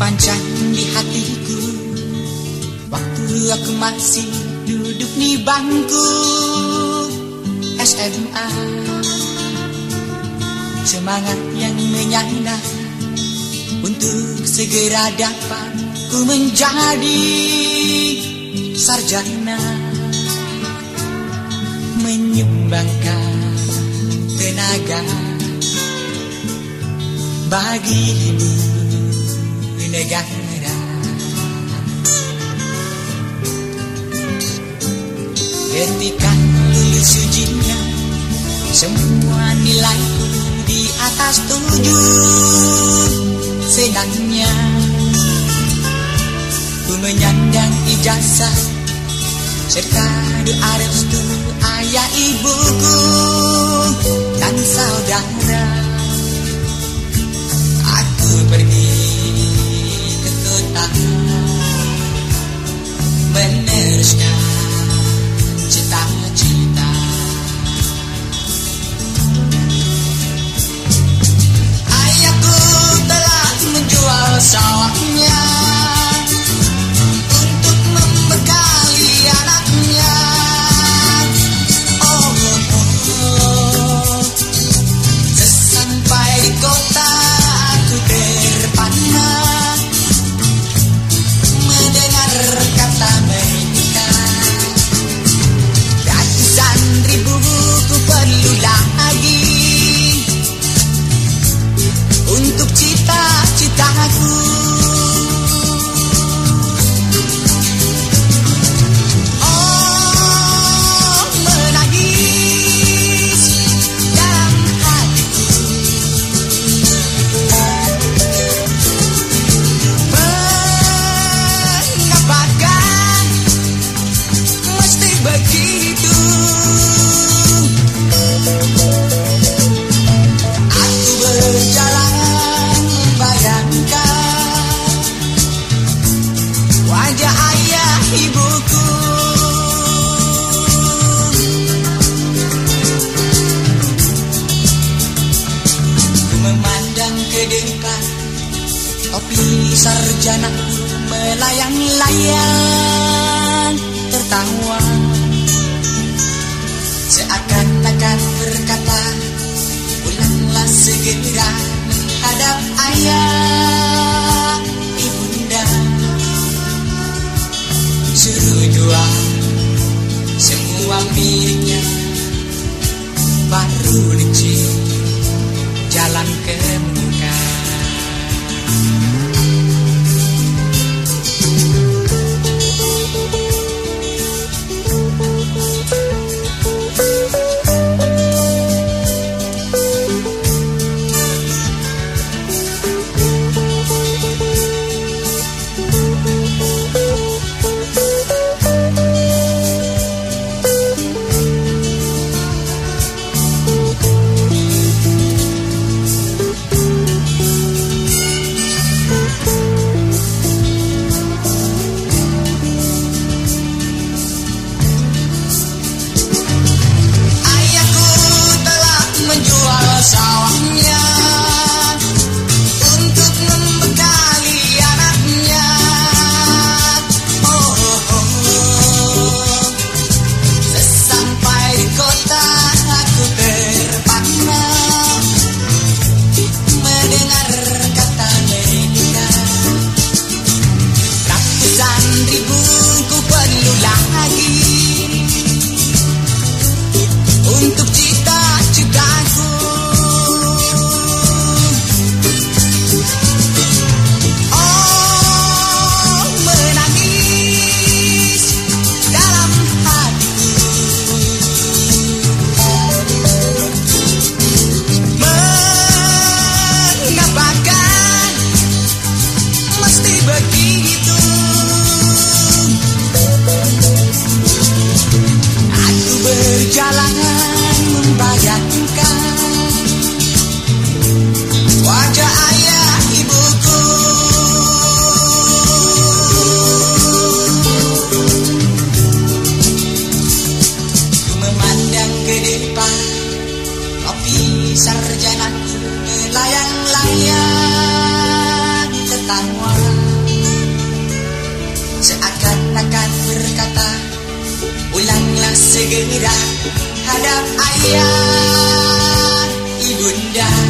Memancang di hatiku. Waktu aku masih duduk di bangku. SMA Semangat yang menyana Untuk segera dapat ku menjadi sarjana. Menyumbangkan tenaga Bagimu negara Ketika lulus ujian Semua nilaiku di atas tujuh. Senangnya Ku menyandang ijazah Serta doa restu ayah ibuku Topi sarjanaku melayang-layang tertawa. Seakan-akan berkata Pulanglah segera menghadap ayah ibunda. Suruh doa semua miliknya Baru dicip jalan ke depan Kopi sarjanaku melayang-layang tertawa Seakan-akan berkata ulanglah segera hadap ayah ibunda.